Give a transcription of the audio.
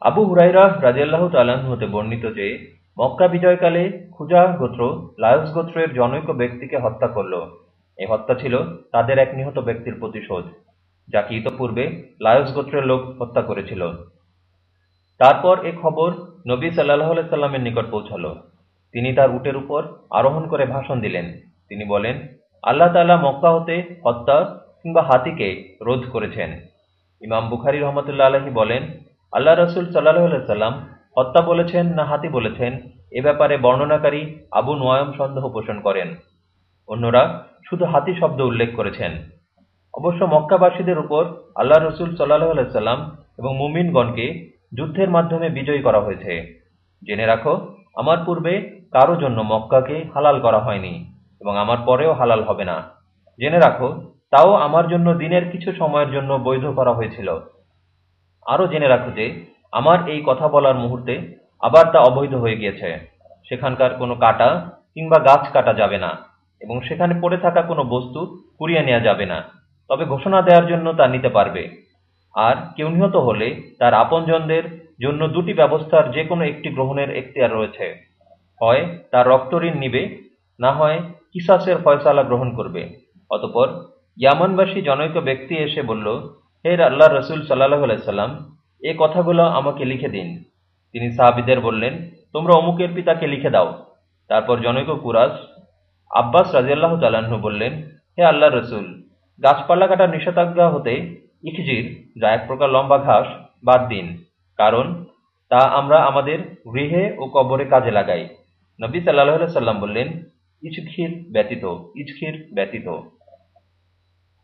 আবু হুরাইরা রাজিয়াল্লাহ তাল্লাহ্ন হতে বর্ণিত যে, মক্কা বিজয়কালে খুজা গোত্র লায়স গোত্রের জনৈক ব্যক্তিকে হত্যা করল। এই হত্যা ছিল তাদের এক নিহত ব্যক্তির প্রতিশোধ যাকে ইতপূর্বে লায়স গোত্রের লোক হত্যা করেছিল। তারপর এ খবর নবী সাল্লাহ সাল্লামের নিকট পৌঁছাল। তিনি তার উটের উপর আরোহণ করে ভাষণ দিলেন। তিনি বলেন, আল্লাহ তাল্লাহ মক্কা হতে হত্যা কিংবা হাতিকে রোধ করেছেন। ইমাম বুখারি রহমতুল্লাহ আলহী বলেন আল্লাহ রসুল সাল্লাহ সাল্লাম হত্যা বলেছেন না হাতি বলেছেন, এ ব্যাপারে বর্ণনাকারী আবু নোয়ায়ম সন্দেহ পোষণ করেন। অন্যরা শুধু হাতি শব্দ উল্লেখ করেছেন। অবশ্য মক্কাবাসীদের উপর আল্লাহ রসুল সাল্লাহ সাল্লাম এবং মুমিনগণকে যুদ্ধের মাধ্যমে বিজয়ী করা হয়েছে। জেনে রাখো, আমার পূর্বে কারও জন্য মক্কাকে হালাল করা হয়নি এবং আমার পরেও হালাল হবে না। জেনে রাখো, তাও আমার জন্য দিনের কিছু সময়ের জন্য বৈধ করা হয়েছিল। আরও জেনে রাখো যে আমার এই কথা বলার মুহূর্তে আবার তা অবৈধ হয়ে গিয়েছে। সেখানকার কোনো কাটা কিংবা গাছ কাটা যাবে না এবং সেখানে পড়ে থাকা কোনো বস্তু কুড়িয়ে নেওয়া যাবে না। তবে ঘোষণা দেওয়ার জন্য তা নিতে পারবে। আর কেউ নিহত হলে তার আপনজনদের জন্য দুটি ব্যবস্থার যে কোনো একটি গ্রহণের এখতিয়ার রয়েছে। হয় তার রক্তঋণ নিবে, না হয় কিসাসের ফয়সালা গ্রহণ করবে। অতপর ইয়ামানবাসী জনৈক ব্যক্তি এসে বলল হে আল্লাহ রসুল সাল্লাহ সাল্লাম, এ কথাগুলো আমাকে লিখে দিন। তিনি সাহাবিদের বললেন, তোমরা অমুকের পিতাকে লিখে দাও। তারপর জনৈক কুরাস আব্বাস রাজিয়াল্লাহ তালাহ্ন বললেন, হে আল্লাহ রসুল, গাছপালা কাটার নিষেধাজ্ঞা হতে ইখজির, যা এক প্রকার লম্বা ঘাস, বাদ দিন। কারণ, তা আমরা আমাদের গৃহে ও কবরে কাজে লাগাই। নবী সাল্লাহ সাল্লাম বললেন, ইচখির ব্যতীত ইচখির ব্যতীত।